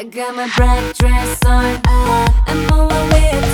I got my black dress on, uh, I'm on my way.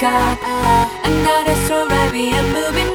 back up. Another strawberry and moving.